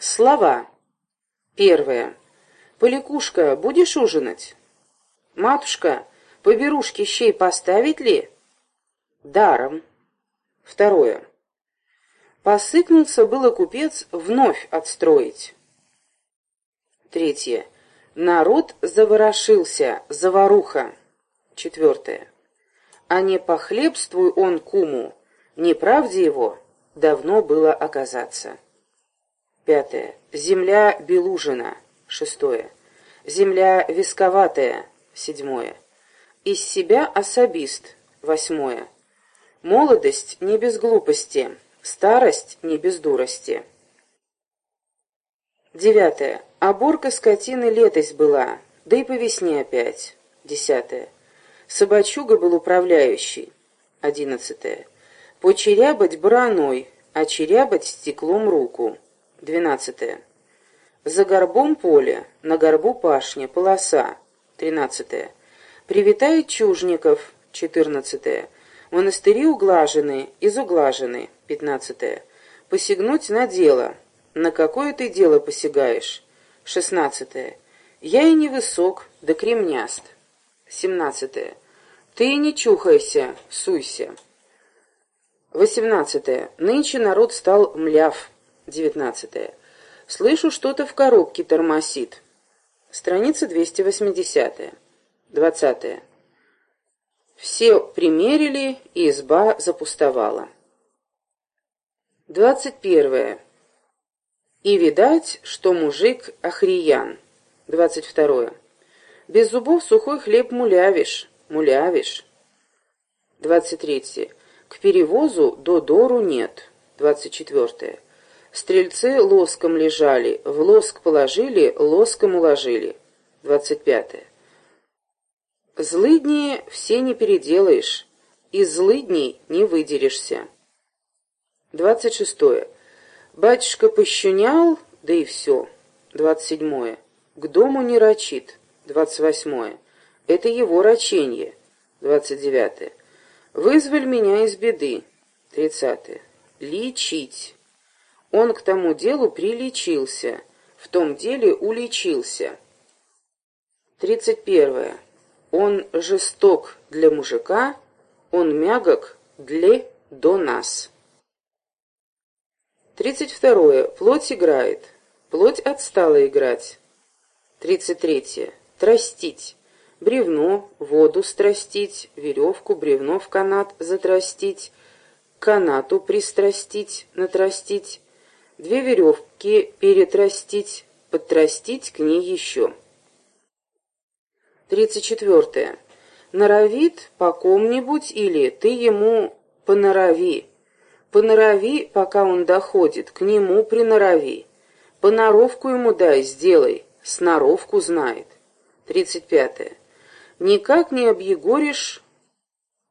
Слова. Первое. Поликушка, будешь ужинать? Матушка, по берушке щей поставить ли? Даром. Второе. Посыкнулся было купец вновь отстроить. Третье. Народ заворошился, заваруха. Четвертое. А не похлебствуй он куму, неправде его давно было оказаться. Пятое. Земля белужина. Шестое. Земля висковатая. Седьмое. Из себя особист. Восьмое. Молодость не без глупости, старость не без дурости. Девятое. Оборка скотины летость была, да и по весне опять. Десятое. Собачуга был управляющий. Одиннадцатое. Почерябать бараной, а черябать стеклом руку. Двенадцатое. За горбом поле, на горбу пашня, полоса. Тринадцатое. Привитает чужников. Четырнадцатое. Монастыри углажены, изуглажены. Пятнадцатое. Посягнуть на дело. На какое ты дело посягаешь? Шестнадцатое. Я и не высок, да кремняст. Семнадцатое. Ты и не чухайся, суйся. Восемнадцатое. Нынче народ стал мляв. Девятнадцатое. Слышу, что-то в коробке тормозит. Страница 280. Двадцатое. Все примерили, и изба запустовала. Двадцать первое. И видать, что мужик охриян. Двадцать второе. Без зубов сухой хлеб мулявишь, мулявишь. Двадцать третье. К перевозу до дору нет. Двадцать четвертое. Стрельцы лоском лежали, в лоск положили, лоском уложили. Двадцать пятое. Злыдни все не переделаешь, из злыдней не выдерешься. Двадцать шестое. Батюшка пощунял, да и все. Двадцать седьмое. К дому не рачит. Двадцать восьмое. Это его раченье. Двадцать девятое. Вызволь меня из беды. Тридцатое. Лечить. Он к тому делу прилечился, в том деле уличился. Тридцать первое. Он жесток для мужика, он мягок для до нас. Тридцать второе. Плоть играет. Плоть отстала играть. Тридцать третье. Тростить. Бревно, воду страстить, веревку, бревно в канат затрастить, канату пристрастить, натрастить, две веревки перетрастить, подтрастить к ней еще. Тридцать четвертое. Норовит по ком-нибудь или ты ему понорови. Понорови, пока он доходит, к нему принорови. Поноровку ему дай, сделай, сноровку знает. Тридцать пятое. Никак не объегоришь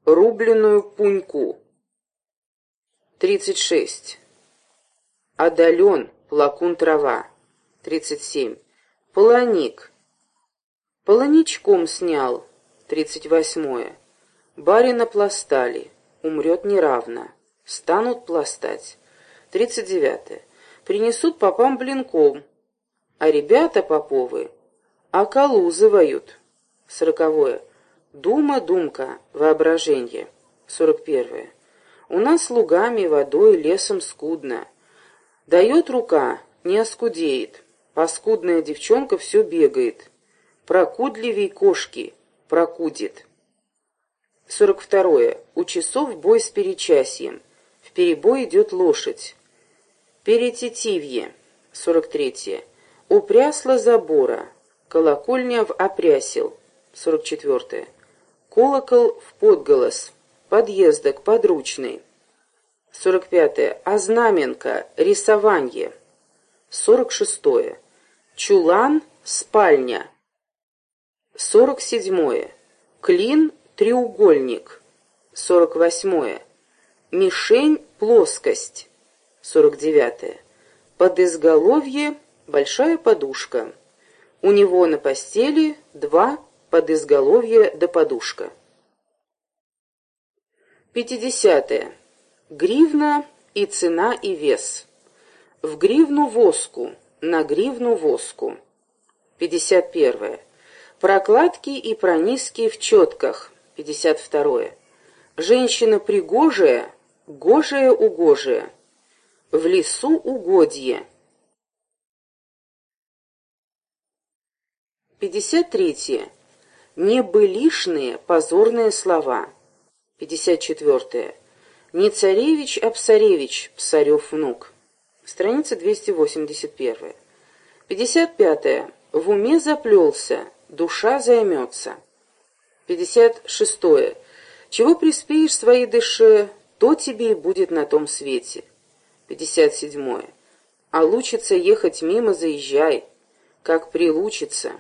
рубленную пуньку. Тридцать шесть. Одолен, плакун трава. Тридцать семь. Полоник. Полоничком снял. Тридцать восьмое. Барина пластали. Умрет неравно. Станут пластать. Тридцать девятое. Принесут попам блинком. А ребята поповы околузывают. Сороковое. Дума, думка, воображение. Сорок первое. У нас лугами, водой, лесом скудно. Дает рука, не оскудеет. Паскудная девчонка все бегает. Прокудливей кошки, прокудит. Сорок второе. У часов бой с перечасьем. В перебой идет лошадь. Перететивье. Сорок третье. Упрясла забора. Колокольня в. Сорок четвертое. Колокол в подголос. Подъездок подручный. Сорок пятое. Ознаменка. Рисованье. Сорок шестое. Чулан. Спальня. Сорок седьмое. Клин. Треугольник. Сорок восьмое. Мишень. Плоскость. Сорок девятое. Под изголовье большая подушка. У него на постели два под изголовье да подушка. Пятидесятое. Гривна и цена и вес. В гривну воску, на гривну воску. 51. Прокладки и прониски в четках. 52. Женщина пригожая, гожая угожая. В лесу угодье. 53. Небылишные позорные слова. 54. Не царевич, а псаревич, псарев внук. Страница 281. 55. В уме заплелся, душа займется. 56. Чего приспеешь своей душе, то тебе и будет на том свете. 57. А лучится ехать мимо, заезжай, как прилучится.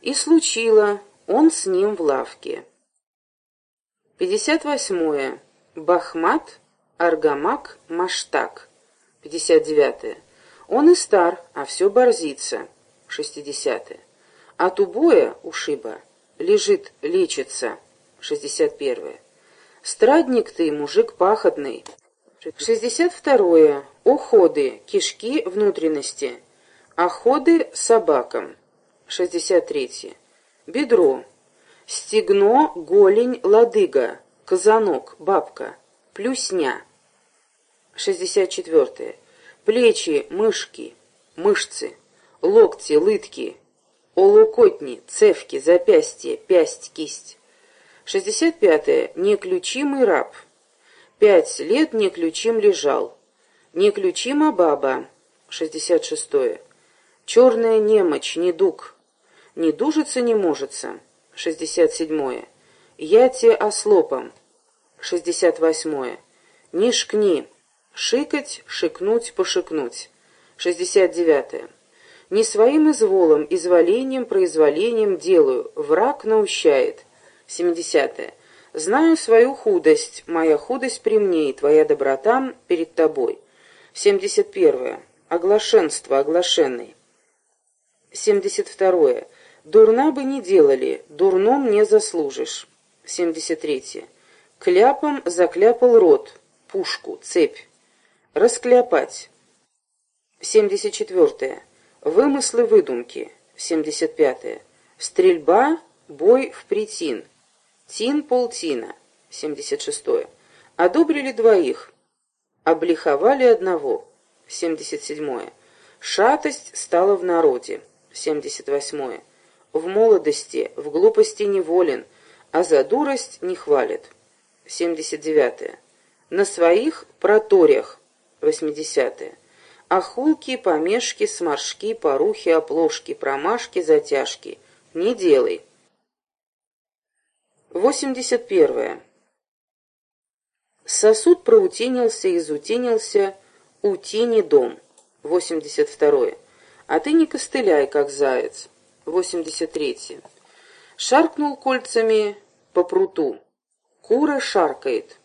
И случило, он с ним в лавке. 58. Бахмат, Аргамак, Маштак. 59. Он и стар, а все борзится. 60. От убоя, ушиба, лежит, лечится. 61. Страдник ты, мужик пахотный. 62. Уходы, кишки, внутренности. Оходы собакам. 63. Бедро. Стегно, голень, лодыга. Казанок, бабка. Плюсня. 64. Плечи, мышки, мышцы. Локти, лытки. Олукотни, цевки, запястье, пясть, кисть. 65. Неключимый раб. Пять лет неключим лежал. Неключима баба. 66. Черная немочь, недуг. Не дужится, не можется. 67. Я те ослопом. 68. Не шкни. Шикать, шикнуть, пошикнуть. 69. Не своим изволом, изволением, произволением делаю. Враг наущает. 70. Знаю свою худость, моя худость при мне, и твоя доброта перед тобой. 71. Оглашенство, оглашенный. 72. Дурна бы не делали, дурном не заслужишь. 73. Кляпом закляпал рот, пушку, цепь. Раскляпать. 74. Вымыслы, выдумки. 75. Стрельба, бой в притин. Тин полтина. 76. Одобрили двоих. Облиховали одного. 77. Шатость стала в народе. 78. В молодости, в глупости неволен, а за дурость не хвалит. 79. На своих проторях. 80. Охулки, помешки, сморшки, порухи, оплошки, промашки, затяжки. Не делай. 81. Сосуд проутенился, изутенился, утини дом. 82. А ты не костыляй, как заяц. 83. Шаркнул кольцами по пруту. Кура шаркает.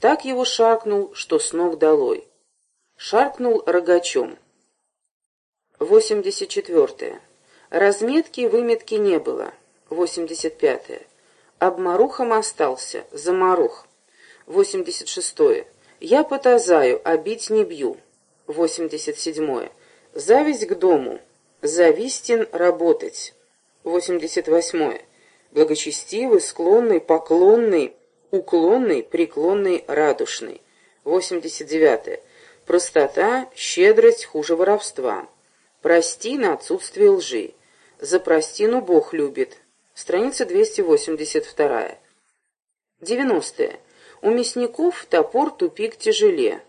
Так его шаркнул, что с ног долой. Шаркнул рогачом. 84. Разметки и выметки не было. 85. Обморухом остался, заморух. 86. Я потазаю, а бить не бью. 87. Зависть к дому. Завистен работать. 88. Благочестивый, склонный, поклонный, уклонный, преклонный, радушный. 89. Простота, щедрость хуже воровства. Прости на отсутствие лжи. За простину Бог любит. Страница 282. 90. У мясников топор тупик тяжелее.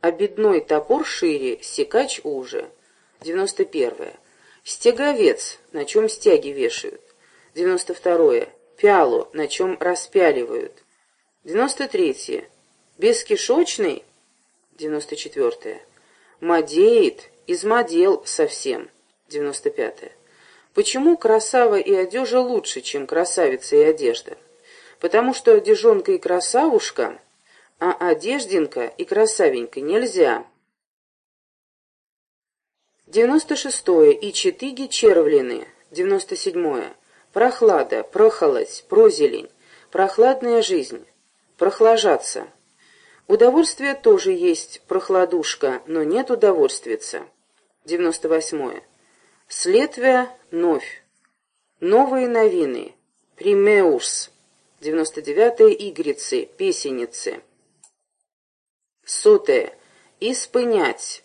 Обедной топор шире, секач уже. 91. Стеговец, на чем стяги вешают. 92. Пялу, на чем распяливают. 93. Бескишочный. 94. Мадеет, измодел совсем. 95. Почему красава и одежа лучше, чем красавица и одежда? Потому что одежонка и красавушка, а одеждинка и красавенька нельзя. 96. И четыги червлены. 97. Прохлада, прохолодь, прозелень, прохладная жизнь, прохлажаться. Удовольствие тоже есть прохладушка, но нет удовольствица. 98. Следствие новь. Новые новины. Примеус. 99. Игрицы, песенницы. Сотое. Испынять.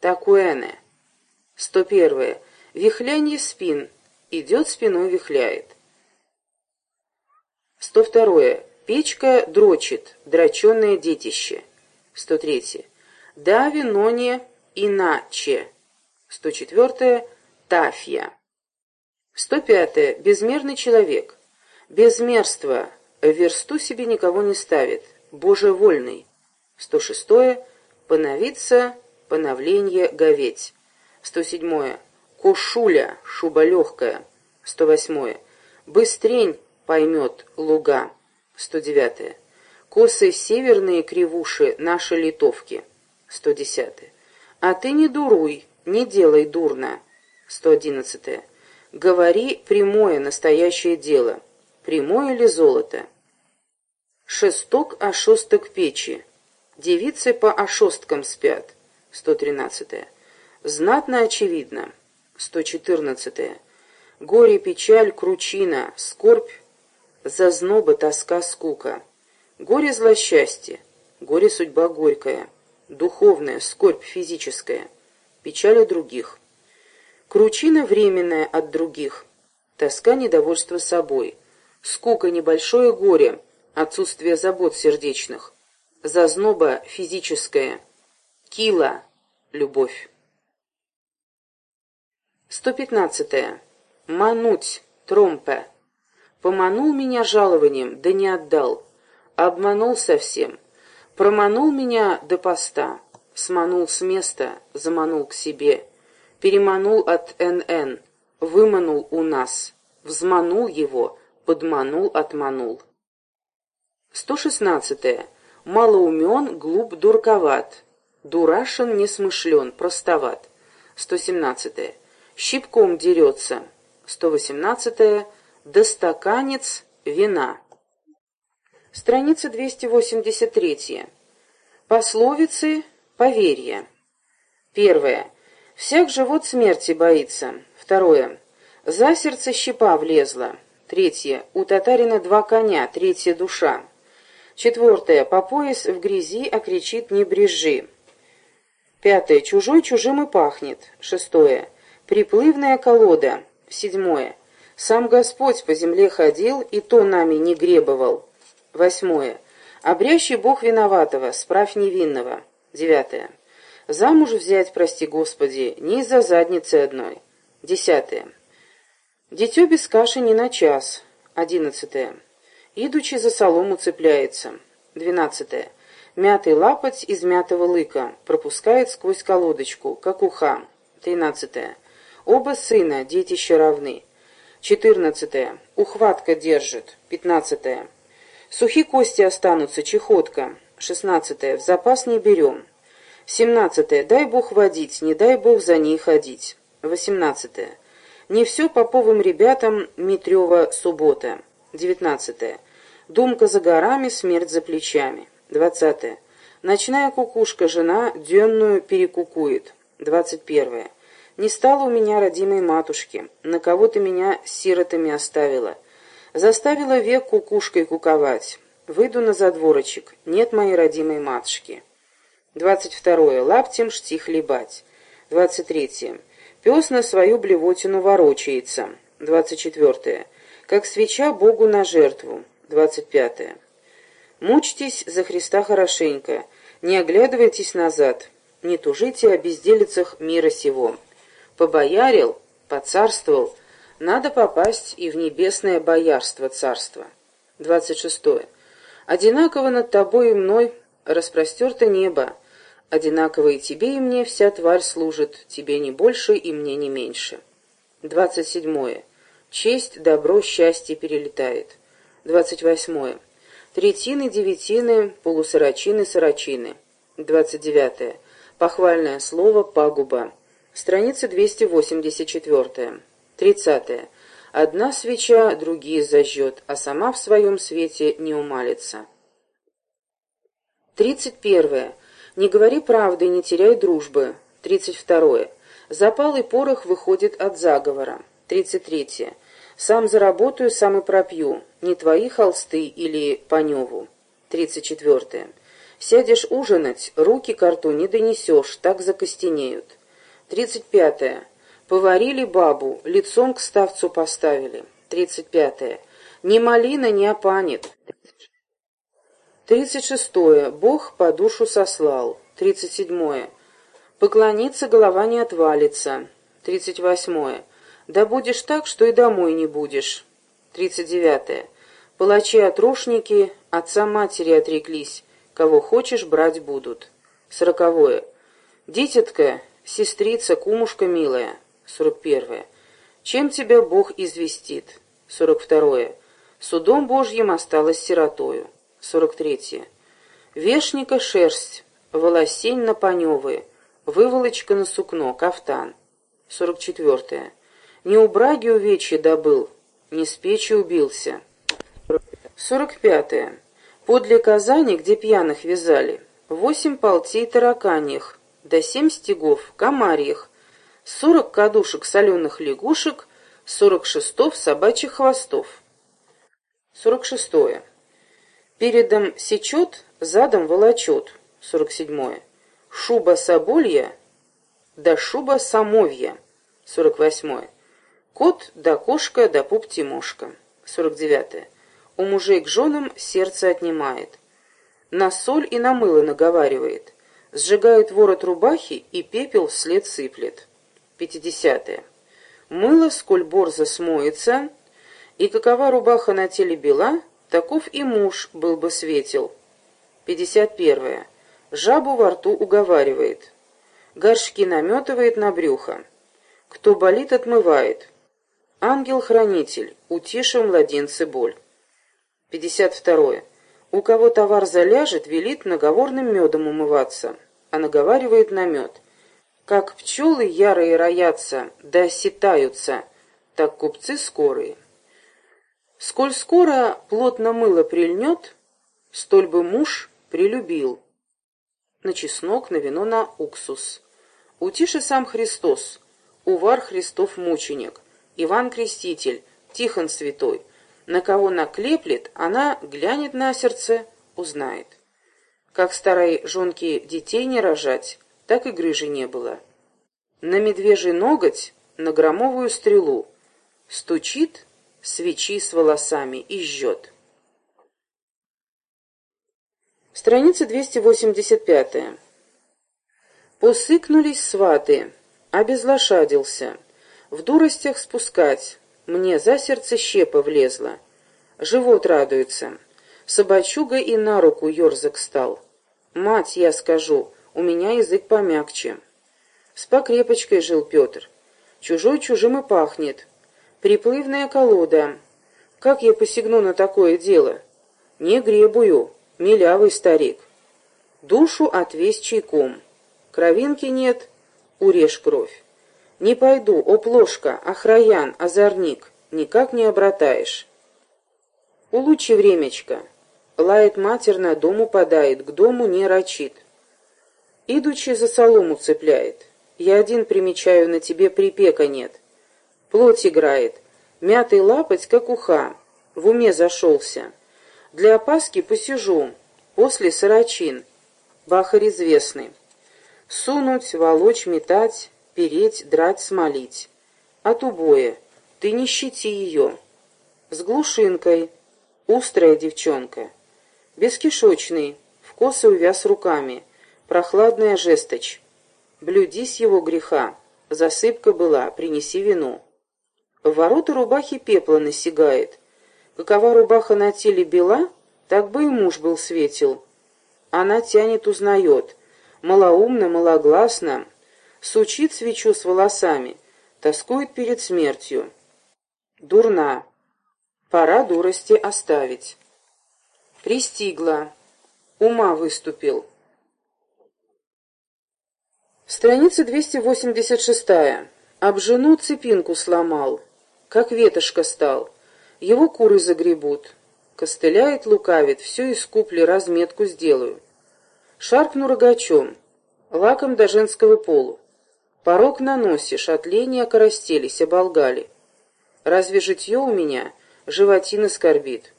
Такуэне. 101. Вихлянье спин. Идет спиной вихляет. 102. Печка дрочит, дроченное детище. 103. Да, виноне иначе. 104. Тафья. 105. Безмерный человек. Безмерство. Версту себе никого не ставит. Боже вольный. 106. Поновиться, поновление, говеть. 107. Кошуля, шуба легкая. 108. Быстрень поймет луга. 109. Косы северные кривуши, наши литовки. 110. А ты не дуруй, не делай дурно. 111. Говори прямое, настоящее дело. Прямое ли золото? Шесток ошосток печи. Девицы по ошосткам спят. 113. Знатно очевидно. 114. Горе, печаль, кручина, скорбь, зазноба, тоска, скука. Горе злосчастье, горе судьба горькая, духовная, скорбь физическая, печаль у других. Кручина временная от других, тоска, недовольство собой, скука, небольшое горе, отсутствие забот сердечных, зазноба физическая, кила, любовь. 115. Мануть, тромпе. Поманул меня жалованием, да не отдал. Обманул совсем. Проманул меня до поста. Сманул с места, заманул к себе. Переманул от НН. Выманул у нас. Взманул его, подманул, отманул. 116. Мало умен, глуп, дурковат. Дурашен, несмышлен, простоват. 117. Щипком дерется. 118. Достаканец вина. Страница 283. Пословицы поверья. Первое. Всяк живот смерти боится. Второе. За сердце щепа влезла. Третье. У татарина два коня. Третья душа. Четвертое. По пояс в грязи, а кричит не брежи. Пятое. Чужой чужим и пахнет. Шестое. Приплывная колода. Седьмое. Сам Господь по земле ходил, и то нами не гребовал. Восьмое. Обрящий Бог виноватого, справь невинного. Девятое. Замуж взять, прости Господи, не из-за задницы одной. Десятое. Дитё без каши не на час. Одиннадцатое. Идучи за солому цепляется. Двенадцатое. Мятый лапоть из мятого лыка пропускает сквозь колодочку, как уха. Тринадцатое. Оба сына, детища равны. Четырнадцатое. Ухватка держит. Пятнадцатое. Сухие кости останутся, чехотка. Шестнадцатое. В запас не берем. Семнадцатое. Дай Бог водить, не дай Бог за ней ходить. Восемнадцатое. Не все поповым ребятам Митрева суббота. Девятнадцатое. Думка за горами, смерть за плечами. Двадцатое. Ночная кукушка, жена, денную перекукует. Двадцать первое. Не стало у меня родимой матушки, на кого ты меня сиротами оставила. Заставила век кукушкой куковать. Выйду на задворочек, нет моей родимой матушки. Двадцать второе. Лаптем шти хлебать. Двадцать третье. Пес на свою блевотину ворочается. Двадцать четвертое. Как свеча Богу на жертву. Двадцать пятое. Мучьтесь за Христа хорошенько, не оглядывайтесь назад, не тужите о безделицах мира сего побоярил, поцарствовал, надо попасть и в небесное боярство царства. 26. Одинаково над тобой и мной распростерто небо, одинаково и тебе и мне вся тварь служит, тебе не больше и мне не меньше. 27. Честь, добро, счастье перелетает. 28. Третины, девятины, полусорочины, сорочины. 29. Похвальное слово, пагуба. Страница 284. 30. Одна свеча другие зажжет, а сама в своем свете не умалится. 31. Не говори правды, не теряй дружбы. 32. Запал и порох выходит от заговора. 33. Сам заработаю, сам и пропью. Не твои холсты или Паневу. 34. Сядешь ужинать, руки к рту не донесешь, так закостенеют. 35. Поварили бабу, лицом к ставцу поставили. 35. Ни малина не опанит. 36. Бог по душу сослал. 37. Поклониться голова не отвалится. 38. Да будешь так, что и домой не будешь. 39. Палачи-отрушники отца-матери отреклись. Кого хочешь, брать будут. 40. Дитятка, сестрица, кумушка милая. 41. Чем тебя Бог известит? 42. Судом Божьим осталась сиротою. 43. Вешника шерсть, волосень на паневые, выволочка на сукно, кафтан. 44. Не у браги увечья добыл, не с печи убился. 45. Подле Казани, где пьяных вязали, восемь полтей тараканьих, до семь стегов, комарьих, сорок кадушек соленых лягушек, сорок шестов собачьих хвостов. Сорок шестое. Передом сечет, задом волочет. Сорок седьмое. Шуба соболья, да шуба самовья. Сорок восьмое. Кот да кошка да пуп Тимошка. Сорок девятое. У мужей к женам сердце отнимает. На соль и на мыло наговаривает. Сжигает ворот рубахи и пепел вслед сыплет. Пятидесятое. Мыло, сколь борзо смоется, и какова рубаха на теле бела, таков и муж был бы светел. Пятьдесят первое. Жабу во рту уговаривает. Горшки наметывает на брюхо. Кто болит, отмывает. Ангел-хранитель, утиша младенцы боль. Пятьдесят второе. У кого товар заляжет, велит наговорным медом умываться, а наговаривает на мед. Как пчелы ярые роятся, да ситаются, так купцы скорые. Сколь скоро плотно мыло прильнет, столь бы муж прилюбил. На чеснок, на вино, на уксус. Утише сам Христос, Увар Христов мученик, Иван Креститель, Тихон Святой. На кого наклеплет, она глянет на сердце, узнает. Как старой жонке детей не рожать, так и грыжи не было. На медвежий ноготь, на громовую стрелу. Стучит свечи с волосами и жжет. Страница 285. Посыкнулись сваты, обезлошадился. В дуростях спускать, мне за сердце щепа влезла. Живот радуется. Собачуга и на руку ерзак стал. Мать, я скажу, у меня язык помягче. С покрепочкой жил Петр. Чужой чужим и пахнет. Приплывная колода. Как я посягну на такое дело? Не гребую, милявый старик. Душу отвесь чайком. Кровинки нет, урежь кровь. Не пойду, о плошка, охраян, озорник, никак не обратаешь. Улучи времечко. Лает матерно, дому подает, к дому не рачит. Идучи за солому цепляет. Я один примечаю, на тебе припека нет. Плоть играет. Мятый лапоть, как уха. В уме зашелся. Для опаски посижу. После сорочин. Бахарь известный. Сунуть, волочь, метать, переть, драть, смолить. От убоя. Ты не щити ее. С глушинкой. Устрая девчонка. Бескишочный. В косы увяз руками. Прохладная жесточь. Блюдись его греха. Засыпка была, принеси вину. В ворота рубахи пепла насягает. Какова рубаха на теле бела, так бы и муж был светел. Она тянет, узнает. Малоумно, малогласно. Сучит свечу с волосами. Тоскует перед смертью. Дурна. Пора дурости оставить. Пристигла. Ума выступил. Страница 286. Об жену цепинку сломал как ветошка стал. Его куры загребут. Костыляет, лукавит, все из купли разметку сделаю. Шаркну рогачом, лаком до женского полу. Порог наносишь, от лени окоростелись, оболгали. Разве житье у меня, животина скорбит?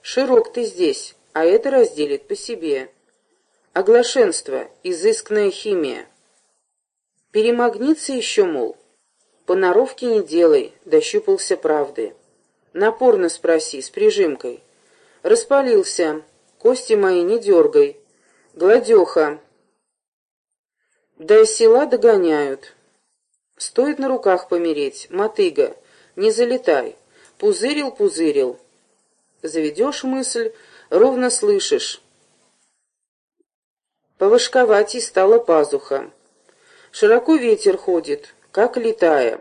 Широк ты здесь, а это разделит по себе. Оглашенство, изысканная химия. Перемагниться еще, мол. Поноровки не делай, дощупался правды. Напорно спроси, с прижимкой. Распалился, кости мои не дергай. Гладеха. До села догоняют. Стоит на руках помереть, мотыга, не залетай. Пузырил, пузырил. Заведешь мысль, ровно слышишь. Повышковать и стала пазуха. Широко ветер ходит, как летая.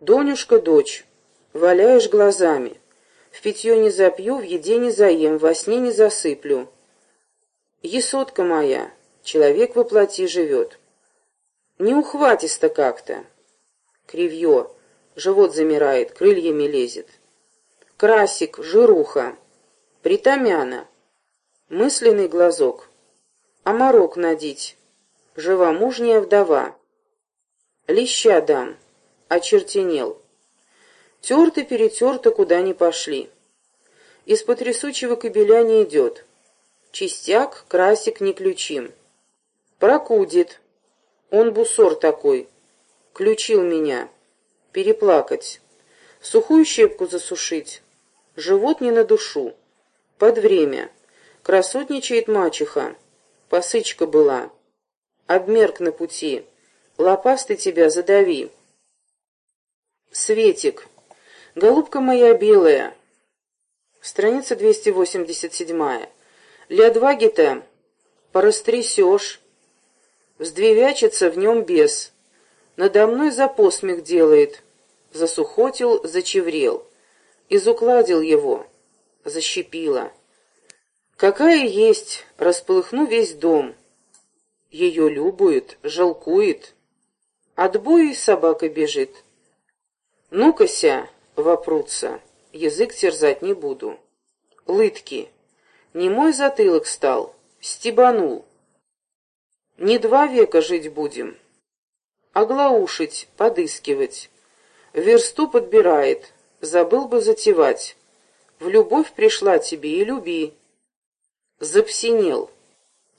Донюшка, дочь, валяешь глазами. В питье не запью, в еде не заем, во сне не засыплю. Есотка моя, человек воплоти живет. Не ухватисто как-то. Кривье, живот замирает, крыльями лезет. Красик, жируха, притомяна, мысленный глазок. Оморок надить, живомужняя вдова. Леща дам, очертенел. Терто-перетерто, куда ни пошли. Из-под трясучего кобеля не идет. Чистяк, красик не ключим. Прокудит. Он бусор такой. Ключил меня. Переплакать. Сухую щепку засушить. Живот не на душу. Под время. Красотничает мачеха. Посычка была. Обмерк на пути. Лопасты тебя задави. Светик. Голубка моя белая. Страница 287. Лядваги-то порастрясешь. Вздвевячится в нем бес. Надо мной за посмех делает. Засухотил, зачеврел. Изукладил его. Защипила. Какая есть, располыхну весь дом. Ее любует, жалкует. От боя собака бежит. Ну-кася, вопрутся, язык терзать не буду. Лытки. Не мой затылок стал, стебанул. Не два века жить будем. Оглаушить, подыскивать. Версту подбирает, забыл бы затевать. В любовь пришла тебе и люби. Запсинел,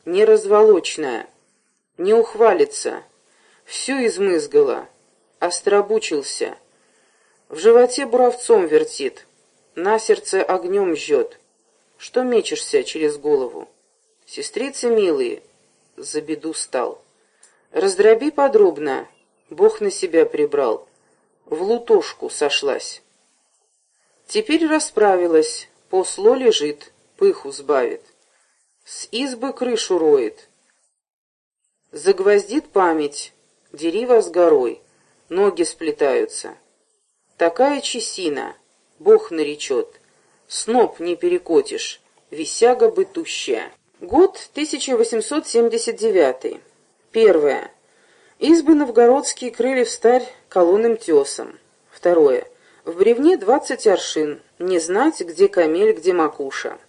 неразволочная, не ухвалится, всю измызгала, остробучился. В животе буровцом вертит, на сердце огнем жжет. Что мечешься через голову? Сестрицы милые, за беду стал. Раздроби подробно, Бог на себя прибрал, в лутошку сошлась. Теперь расправилась, посло лежит, пыху сбавит. С избы крышу роет. Загвоздит память, дерево с горой, ноги сплетаются. Такая чесина, Бог наречет, сноп не перекотишь, висяга бытущая. Год 1879. Первое. Избы новгородские крыли в старь колонным тесом. Второе. В бревне двадцать аршин, не знать, где камель, где макуша.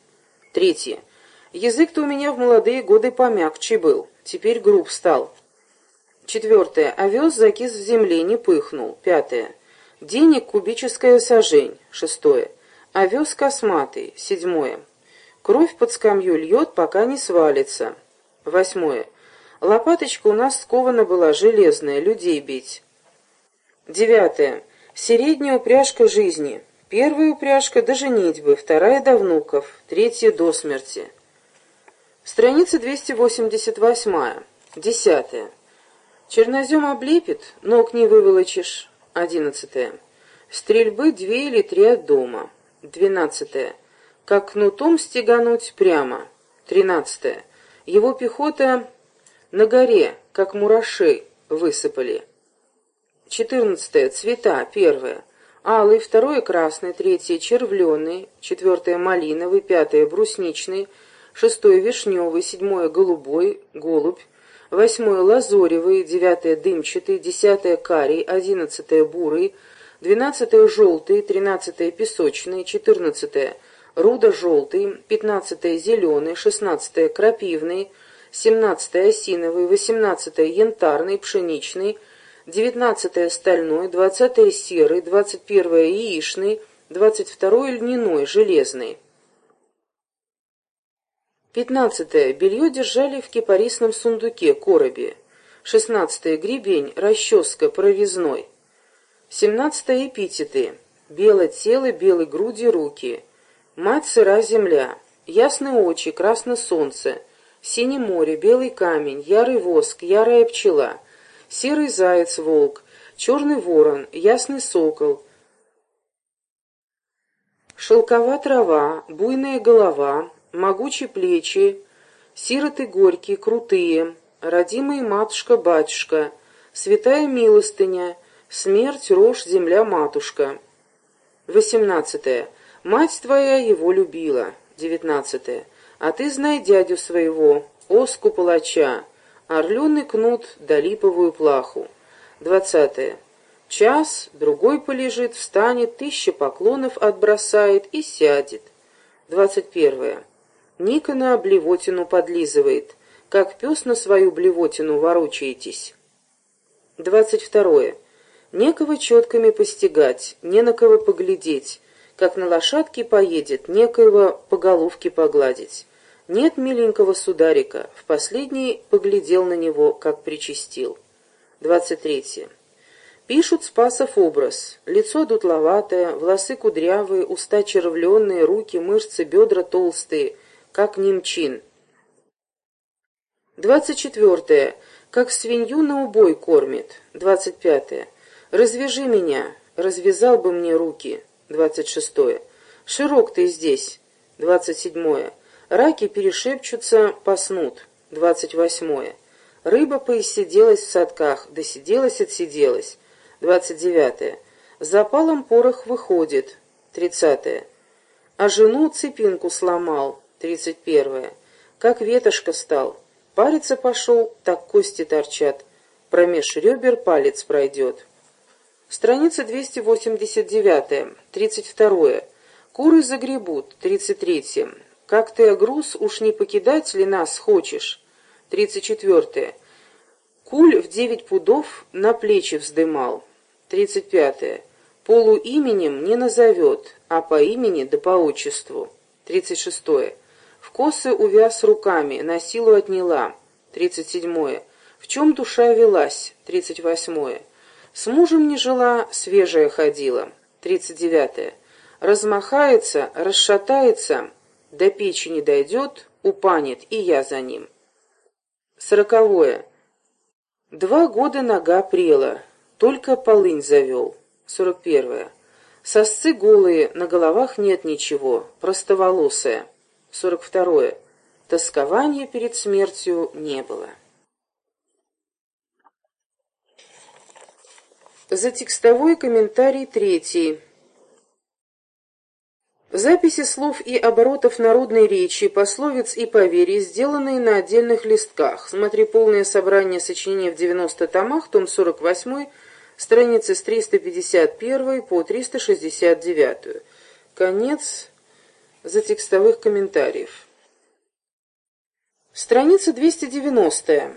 Третье. Язык-то у меня в молодые годы помягче был, теперь груб стал. Четвертое. Овес закис в земле, не пыхнул. Пятое. Денег кубическая сажень. Шестое. Овес косматый. Седьмое. Кровь под скамью льет, пока не свалится. Восьмое. Лопаточка у нас скована была, железная, людей бить. Девятое. Средняя упряжка жизни. Первая упряжка до женитьбы, вторая до внуков, третья до смерти. Страница 288. Десятая. Чернозем облепит, ног не выволочишь. Одиннадцатое. Стрельбы две или три от дома. Двенадцатое. Как кнутом стегануть прямо. Тринадцатое. Его пехота на горе, как мурашей, высыпали. Четырнадцатое. Цвета. Первое. Алый, второе красный, третье червленый, четвертое малиновый, пятое брусничный, шестое вишневый, седьмое голубой, голубь, восьмое лазоревый, девятое дымчатый, десятое карий, одиннадцатое бурый, двенадцатое желтый, тринадцатое песочный, четырнадцатое рудо-желтый, пятнадцатое зеленый, шестнадцатое крапивный, семнадцатое осиновый, восемнадцатое янтарный, пшеничный, девятнадцатое стальной, двадцатое серый, двадцать первое яичный, двадцать второе льняной, железный. Пятнадцатое. Белье держали в кипарисном сундуке, коробе. Шестнадцатое. Гребень, расческа, провизной. Семнадцатое. Эпитеты. Белое тело, белой груди, руки. Мать сыра земля. Ясные очи, красное солнце. Синее море, белый камень, ярый воск, ярая пчела. Серый заяц, волк. Черный ворон, ясный сокол. Шелкова трава, буйная голова, могучие плечи, сироты горькие, крутые, родимые матушка-батюшка, святая милостыня, смерть, рожь, земля-матушка. Восемнадцатое. Мать твоя его любила. Девятнадцатое. А ты знай дядю своего, оску палача, орленый кнут да липовую плаху. Двадцатое. Час, другой полежит, встанет, тысяча поклонов отбросает и сядет. Двадцать первое. Ника на блевотину подлизывает. Как пес на свою блевотину ворочаетесь. Двадцать второе. Некого четками постигать, не на кого поглядеть, как на лошадке поедет, некоего по головке погладить. Нет миленького сударика, в последний поглядел на него, как причастил. Двадцать третье. Пишут Спасов образ. Лицо дутловатое, волосы кудрявые, уста червленные, руки, мышцы, бедра толстые, как немчин. Двадцать четвертое. Как свинью на убой кормит. Двадцать пятое. Развяжи меня. Развязал бы мне руки. Двадцать шестое. Широк ты здесь. Двадцать седьмое. Раки перешепчутся, поснут. Двадцать восьмое. Рыба поисиделась в садках, досиделась, отсиделась. Двадцать девятое. Запалом порох выходит. Тридцатое. А жену цепинку сломал. Тридцать первое. Как ветошка стал. Париться пошел, так кости торчат. Промеж ребер палец пройдет. Страница 289. 32. Куры загребут. 33. Как ты, груз, уж не покидать ли нас хочешь? 34. Куль в девять пудов на плечи вздымал. 35. Полуименем не назовет, а по имени да по отчеству. 36. В косы увяз руками, на силу отняла. 37. В чем душа велась? 38. С мужем не жила, свежая ходила. 39. Размахается, расшатается, до печи не дойдет, упанет, и я за ним. Сороковое. Два года нога прела, только полынь завел. Сорок первое. Сосцы голые, на головах нет ничего, простоволосая. 42. Тоскования перед смертью не было. За текстовой комментарий третий. Записи слов и оборотов народной речи, пословиц и поверий, сделанные на отдельных листках. Смотри полное собрание сочинений в 90 томах, том 48, страницы с 351 по 369. Конец за текстовых комментариев. Страница 290.